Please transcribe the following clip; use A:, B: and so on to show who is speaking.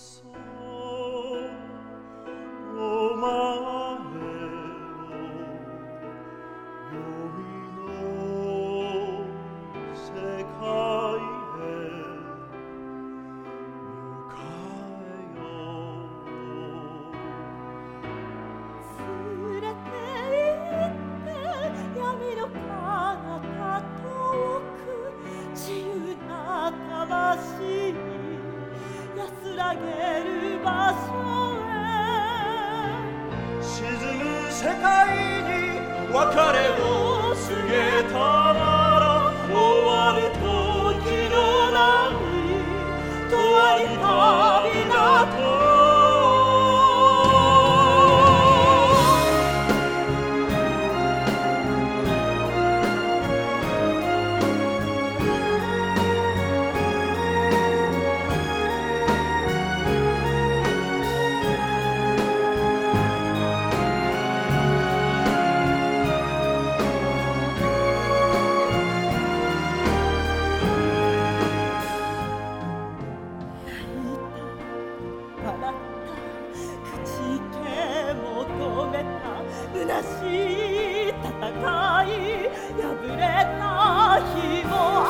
A: soul. 安らげる場所へ
B: 沈む世界に別れを告げたなら終わる時のない永遠に
A: 笑った。口け求めた。虚しい戦い。破れた日もある
B: それでも